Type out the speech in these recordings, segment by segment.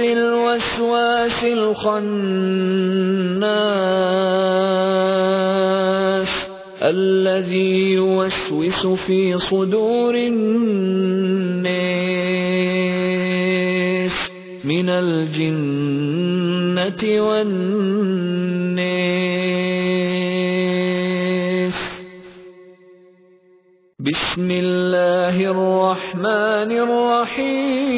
الوسواس الخناس الذي يوسوس في صدور الناس من الجنة والناس. بسم الله الرحمن الرحيم.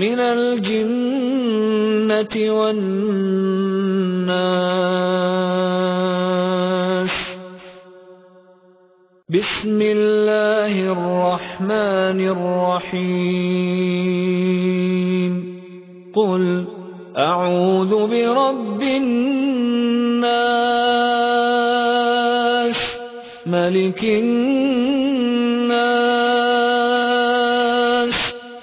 من الجنة والناس. بسم الله الرحمن الرحيم. قل أعوذ برب الناس. ملك الناس.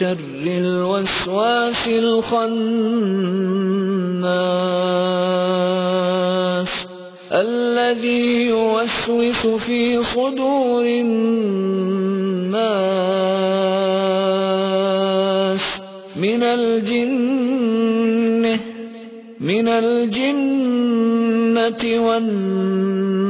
شر الوسواس الخناس الذي يوسوس في صدور الناس من الجنة من الجنة والناس